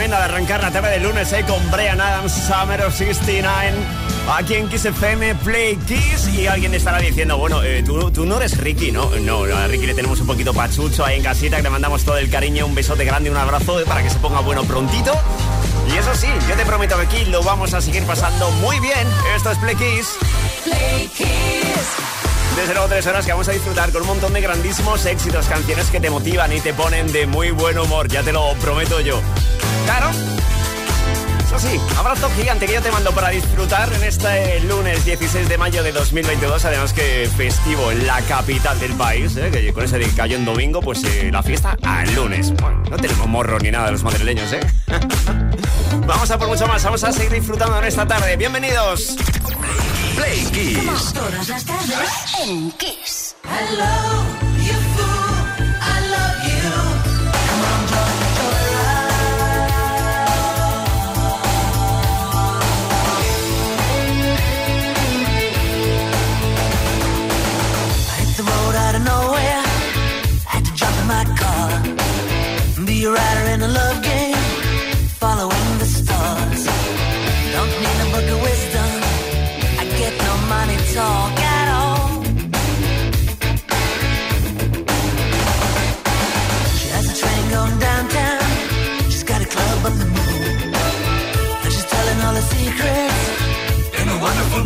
tremenda de arrancar la tarde de lunes, eh, con Brian Adams, Summer of 69. Aquí en Kiss FM, Play Kiss. Y alguien estará diciendo, bueno, eh, tú, tú, no eres Ricky, ¿no? No, a Ricky le tenemos un poquito pachucho ahí en casita, que le mandamos todo el cariño, un besote grande, un abrazo eh, para que se ponga bueno prontito. Y eso sí, yo te prometo que aquí lo vamos a seguir pasando muy bien. Esto es Play Kiss. Play Kiss. Desde luego tres horas que vamos a disfrutar con un montón de grandísimos éxitos, canciones que te motivan y te ponen de muy buen humor, ya te lo prometo yo. Claro. Eso sí, abrazo gigante que yo te mando para disfrutar en este lunes 16 de mayo de 2022, además que festivo en la capital del país, ¿eh? que con ese de cayó en domingo, pues eh, la fiesta al lunes. Bueno, no tenemos morro ni nada los madrileños, ¿eh? vamos a por mucho más, vamos a seguir disfrutando en esta tarde. Bienvenidos. Play Kiss. Todas las tardes en Kiss. Hello,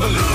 a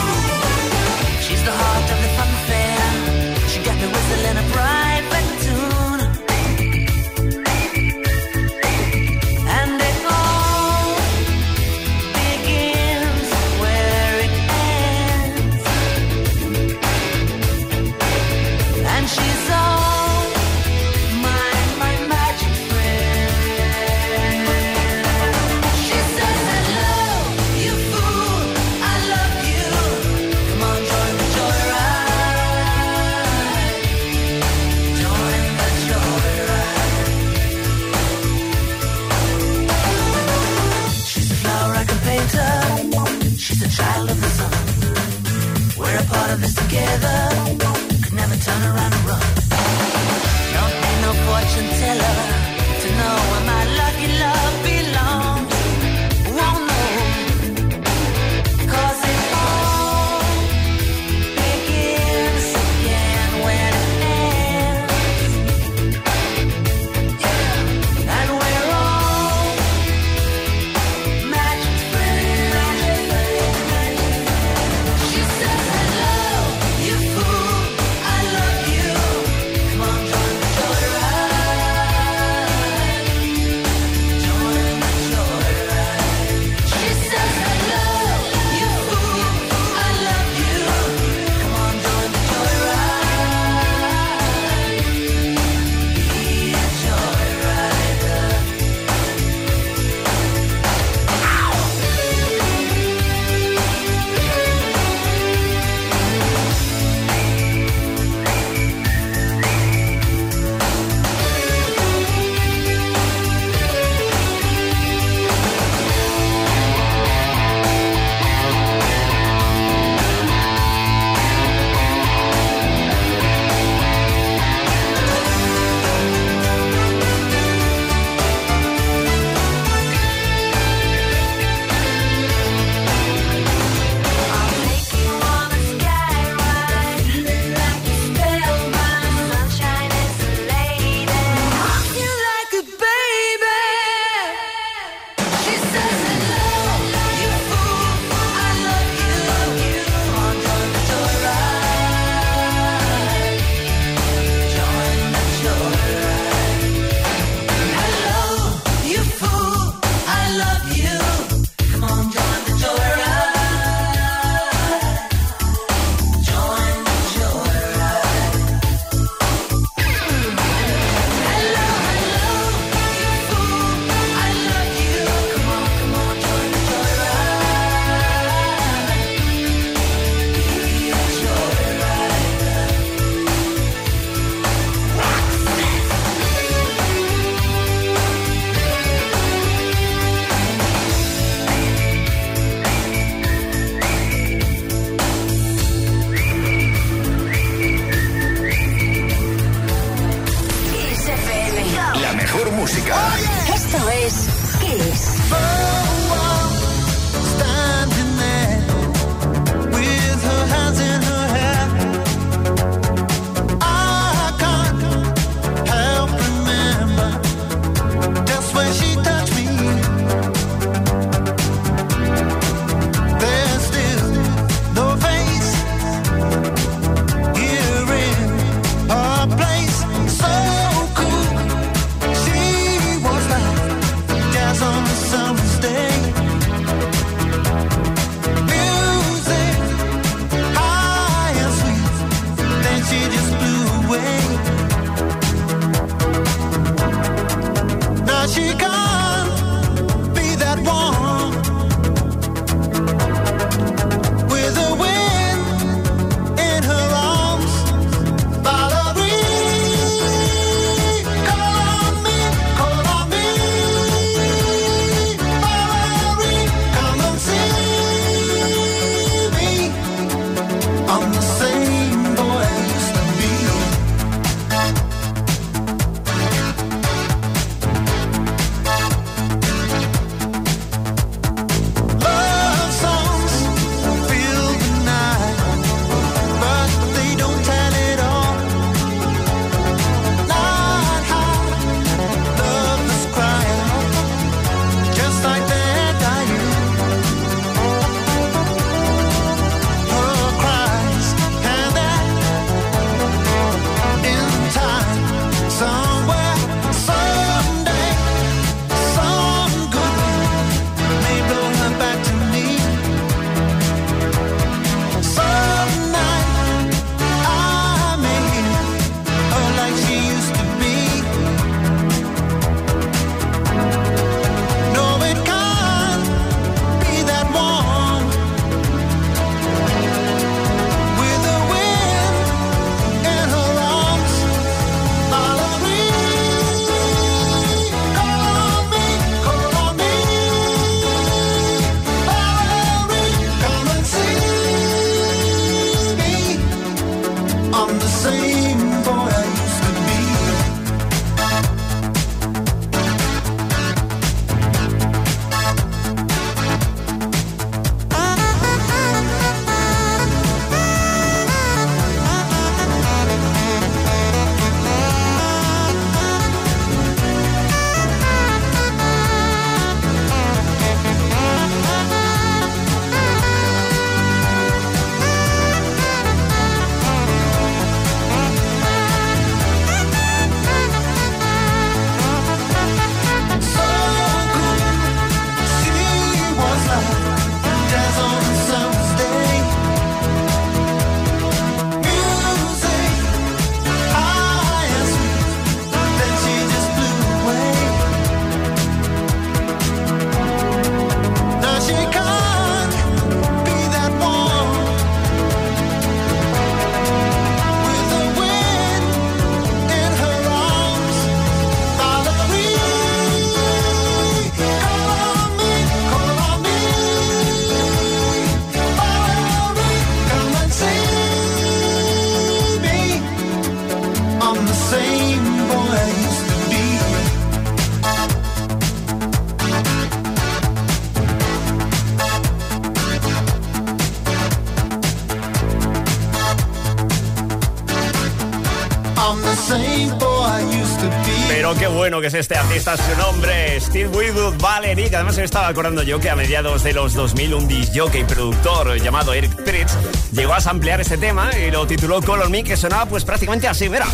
este artista, su nombre Steve Winwood Valerie, que además estaba acordando yo que a mediados de los 2000 un disjockey productor llamado Eric Pritz llegó a ampliar este tema y lo tituló Color Me, que sonaba pues prácticamente así, mira.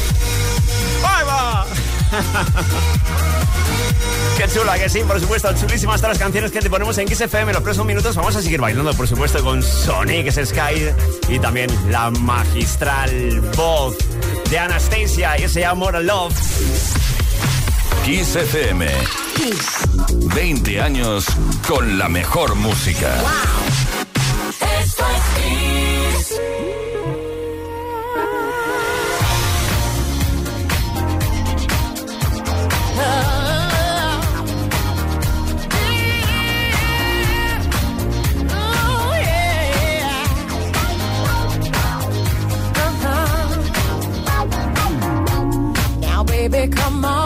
¡Ahí va! Qué chula, que sí, por supuesto, chulísimas todas las canciones que te ponemos en XFM. En los próximos minutos vamos a seguir bailando, por supuesto, con Sonic Sky y también la magistral voz de Anastasia y ese amor a love. Kiss FM. Kiss. 20 años con la mejor música. Wow. Esto es Kiss. baby, come on.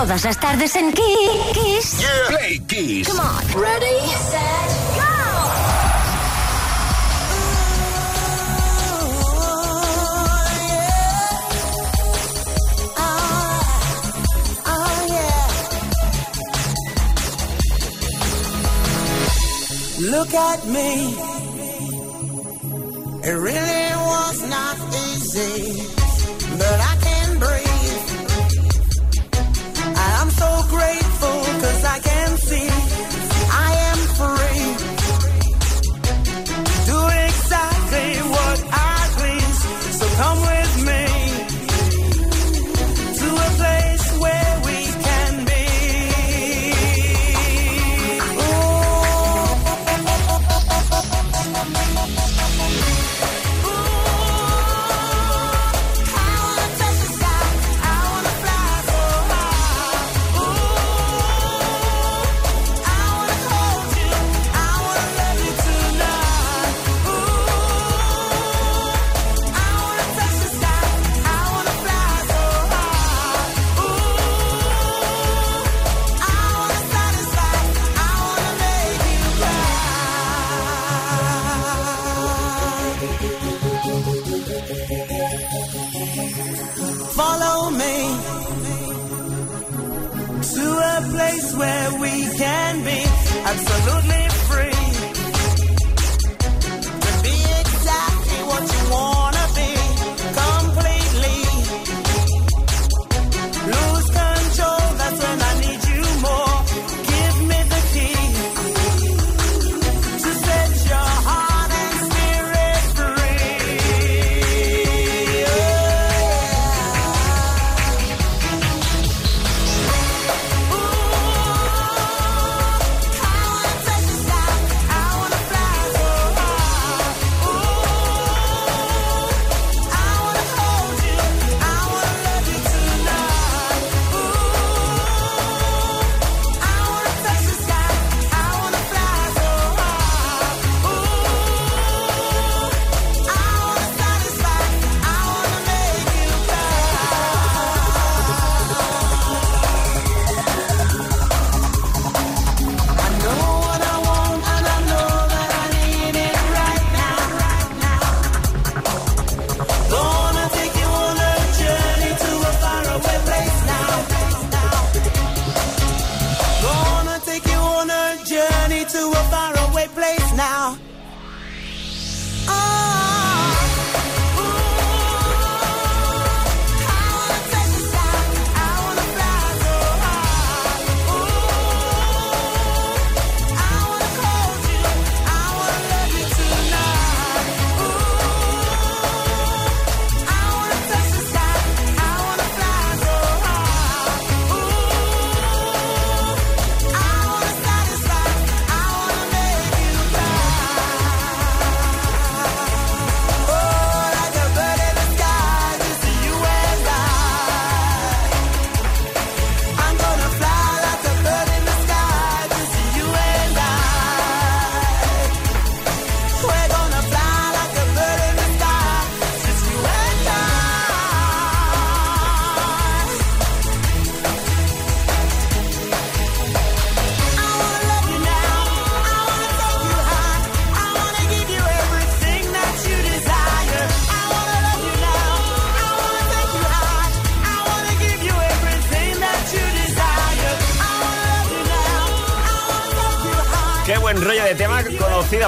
todas las tardes en Kiss. Yeah. Play Kiss. Come on. Ready, set, go. Look at me. It really was not easy, but I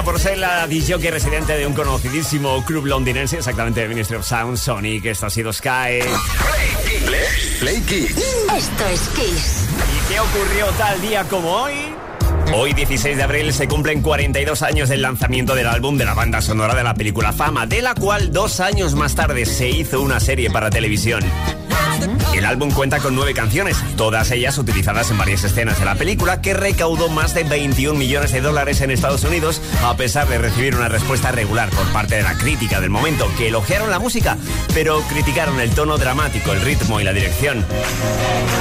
conocida por ser la DJ residente de un conocidísimo club londinense, exactamente de Ministry of Sound, Sonic, esto ha sido Sky. Play Kiss. Esto es Kiss. ¿Y qué ocurrió tal día como hoy? Hoy, 16 de abril, se cumplen 42 años del lanzamiento del álbum de la banda sonora de la película Fama, de la cual dos años más tarde se hizo una serie para televisión. El álbum cuenta con nueve canciones, todas ellas utilizadas en varias escenas de la película, que recaudó más de 21 millones de dólares en Estados Unidos, a pesar de recibir una respuesta regular por parte de la crítica del momento, que elogiaron la música, pero criticaron el tono dramático, el ritmo y la dirección.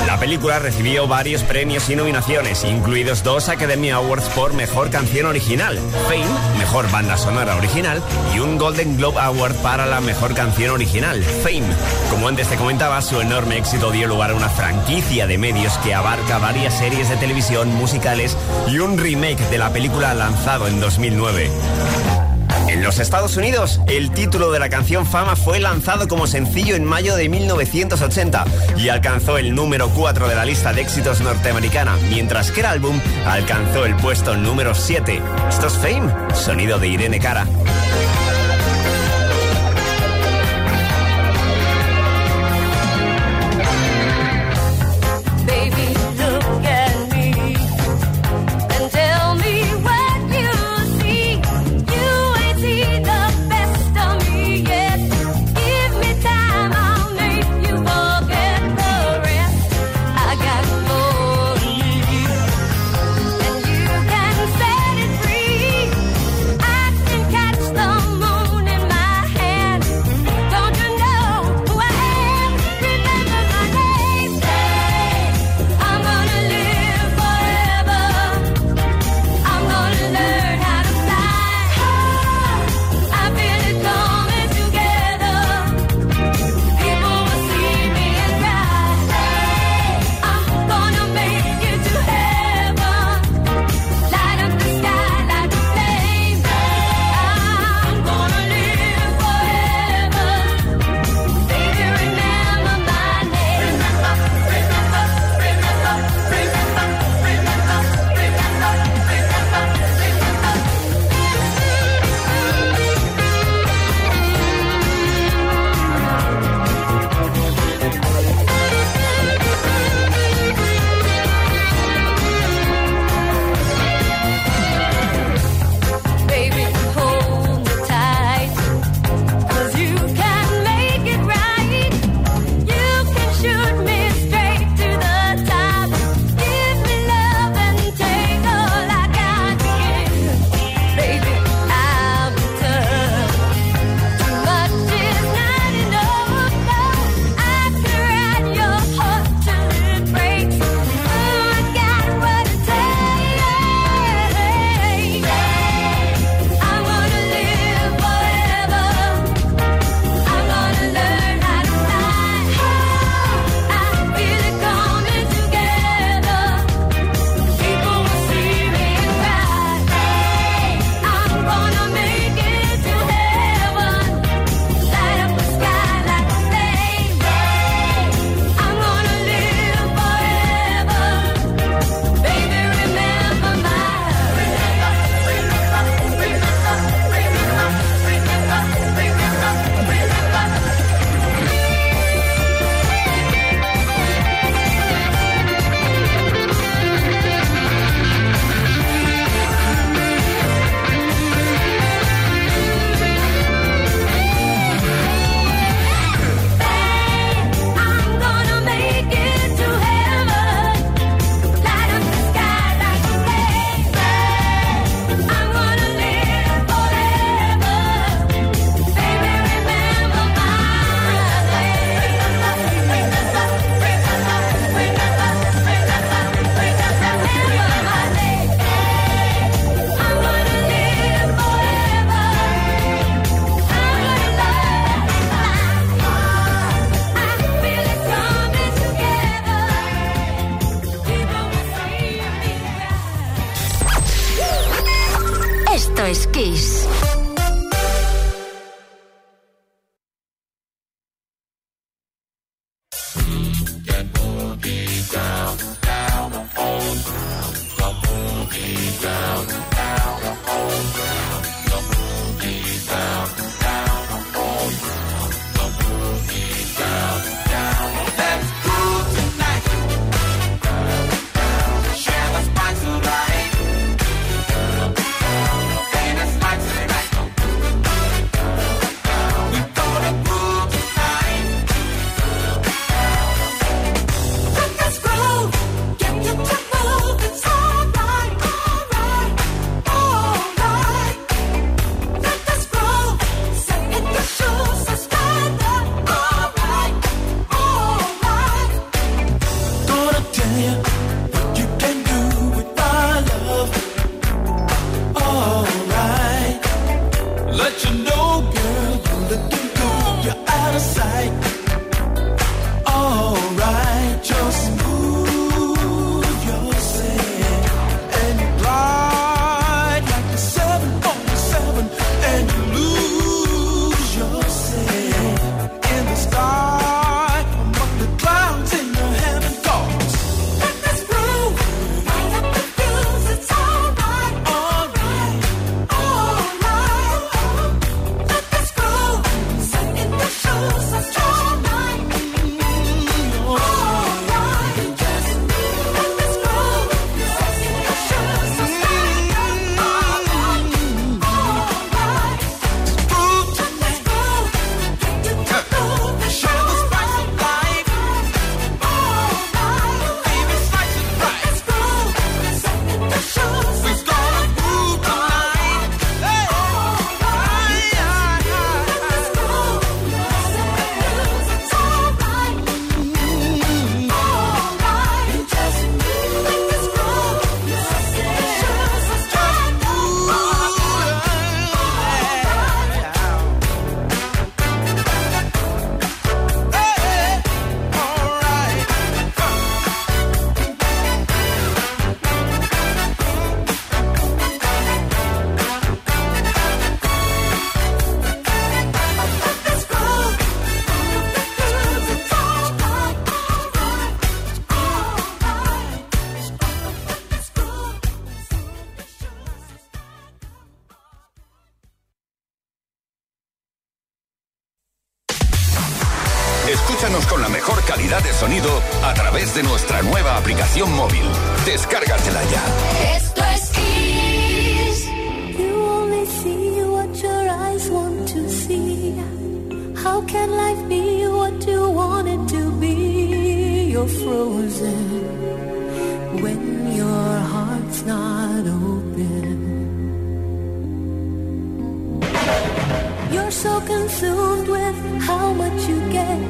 La película recibió varios premios y nominaciones, incluidos dos Academy Awards por Mejor Canción Original, Fame, Mejor Banda Sonora Original, y un Golden Globe Award para la Mejor Canción Original, Fame. Como antes te comentaba, su enorme éxito dio lugar a una franquicia de medios que abarca varias series de televisión, musicales y un remake de la película lanzado en 2009. En los Estados Unidos, el título de la canción Fama fue lanzado como sencillo en mayo de 1980 y alcanzó el número 4 de la lista de éxitos norteamericana, mientras que el álbum alcanzó el puesto número 7. Esto es Fame, sonido de Irene Cara. Escúchanos con la mejor calidad de sonido a través de nuestra nueva aplicación móvil. Descárgatela ya. Esto es Kiss. You only see what your eyes want to see. How can life be what you want it to be? You're frozen when your heart's not open. You're so consumed with how much you get.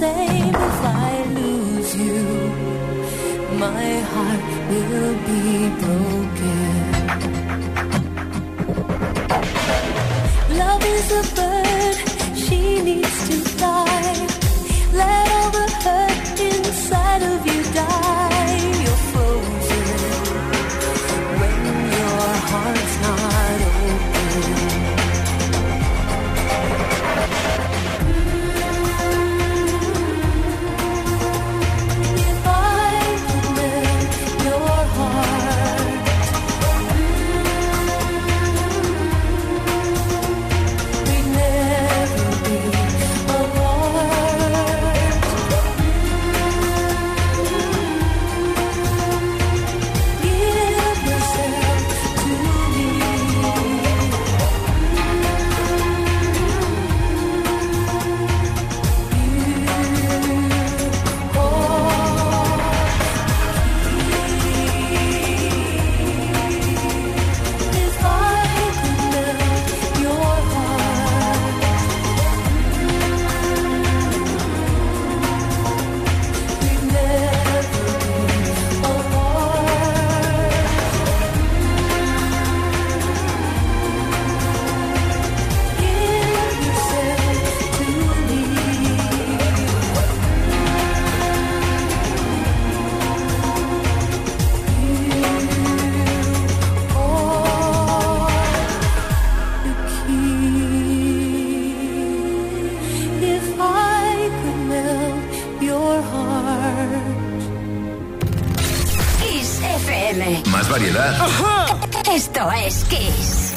Same if I lose you. My heart will be broken. Love is a bird, she needs to fly. Let all the hurt inside of you die. Más variedad. Esto es Kiss.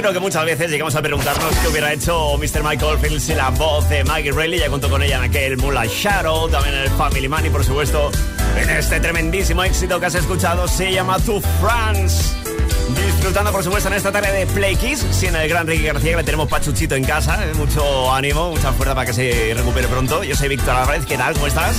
creo que muchas veces llegamos a preguntarnos qué hubiera hecho Mr. Michael Fields si la voz de Maggie Reilly ya contó con ella en aquel Moonlight Shadow, también en el Family Man y por supuesto en este tremendísimo éxito que has escuchado se llama To France. Disfrutando, por supuesto, en esta tarde de Play Kiss, si en el gran Ricky García, que le tenemos pachuchito en casa, eh, mucho ánimo, mucha fuerza para que se recupere pronto. Yo soy Víctor Álvarez, ¿qué tal? ¿Cómo estás?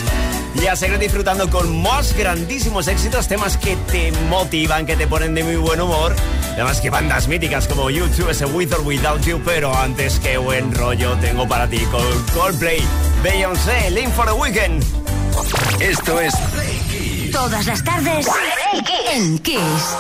Y a seguir disfrutando con más grandísimos éxitos, temas que te motivan, que te ponen de muy buen humor. Además que bandas míticas como YouTube, ese With or Without You, pero antes qué buen rollo tengo para ti con Coldplay, Beyoncé, Link for the Weekend. Esto es Play Kiss. Todas las tardes en Kiss.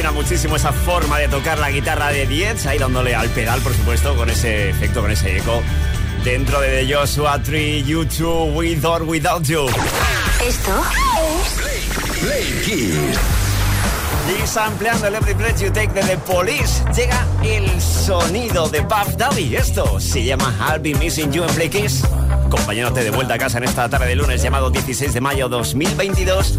Fascina muchísimo esa forma de tocar la guitarra de Diez, ahí dándole al pedal, por supuesto, con ese efecto, con ese eco. Dentro de The Joshua Tree, YouTube, With or Without You. Esto Play Kiss. Y sampleando el Every Breath You Take de The Police, llega el sonido de Puff Daddy. Esto se llama I'll Be Missing You en Play Kiss. Acompañándote de vuelta a casa en esta tarde de lunes llamado 16 de mayo 2022.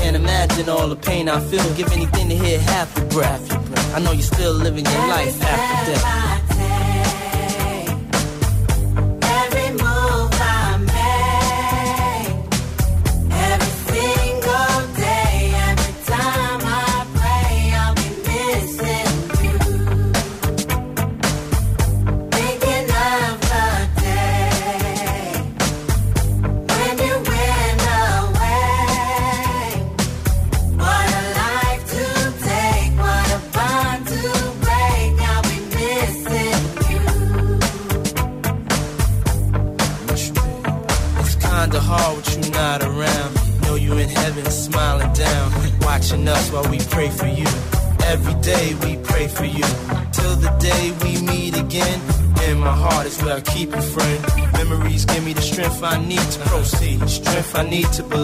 Can't imagine all the pain I feel. Give anything to hear half your breath. I know you're still living your life after death. Need to believe.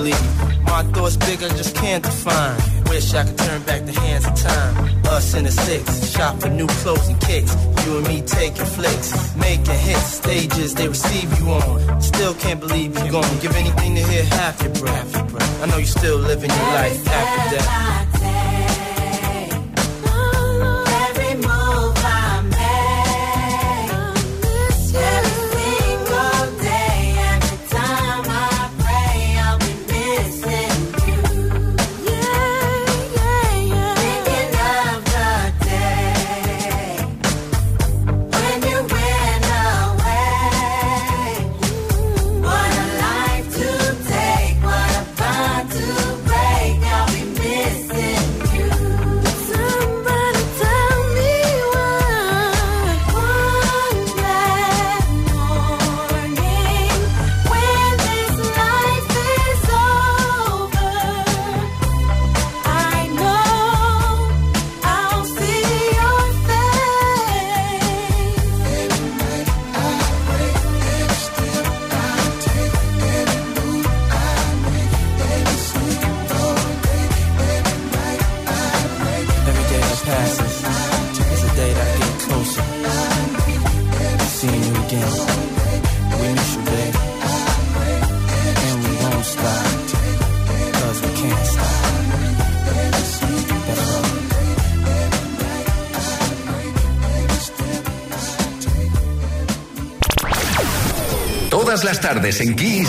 Tardes en Kiss.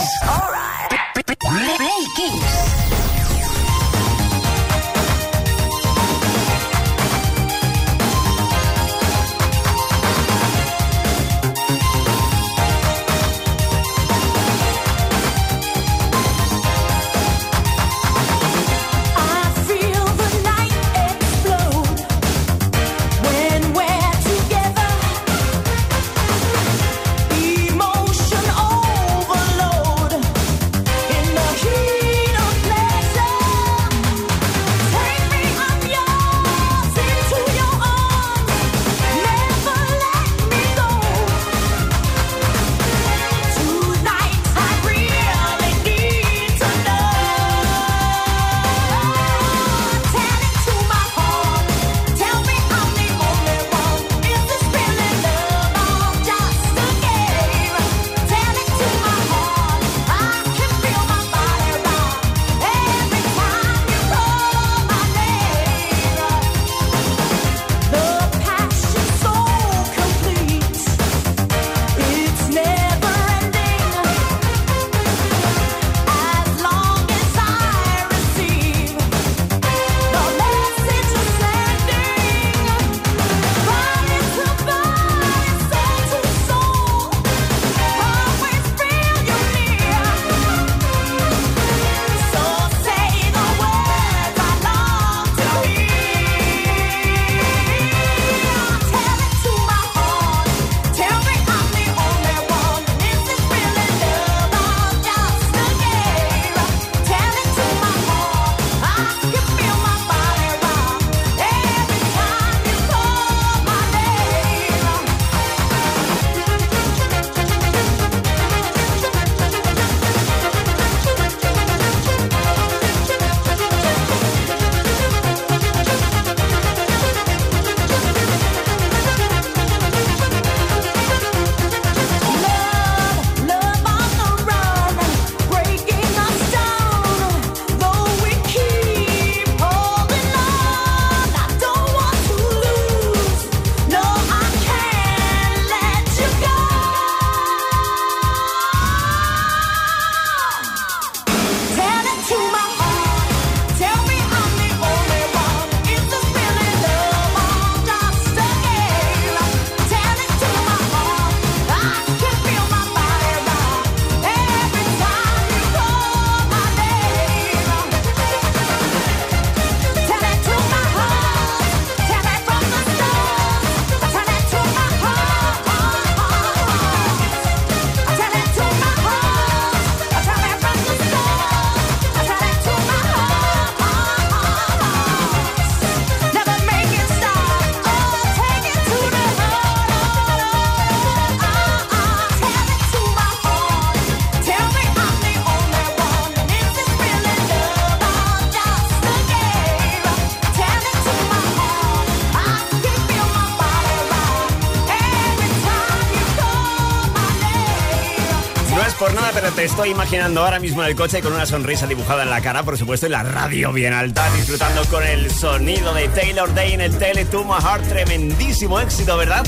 Estoy imaginando ahora mismo en el coche con una sonrisa dibujada en la cara, por supuesto, en la radio bien alta, disfrutando con el sonido de Taylor Day en el Tele to My Heart. Tremendísimo éxito, ¿verdad?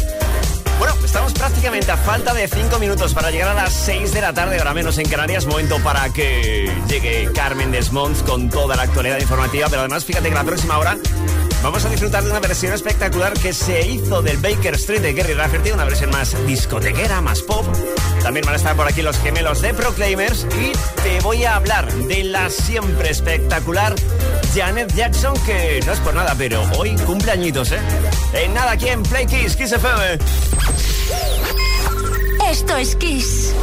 Bueno, estamos prácticamente a falta de 5 minutos para llegar a las 6 de la tarde, ahora menos en Canarias. Momento para que llegue Carmen Desmonts con toda la actualidad informativa. Pero además, fíjate que la próxima hora vamos a disfrutar de una versión espectacular que se hizo del Baker Street de Gary Rafferty, una versión más discotequera, más pop. También van a estar por aquí los gemelos de Proclaimers y te voy a hablar de la siempre espectacular Janet Jackson, que no es por nada, pero hoy cumple añitos, ¿eh? En nada, aquí en Play Kiss, Kiss FM. Esto es Kiss.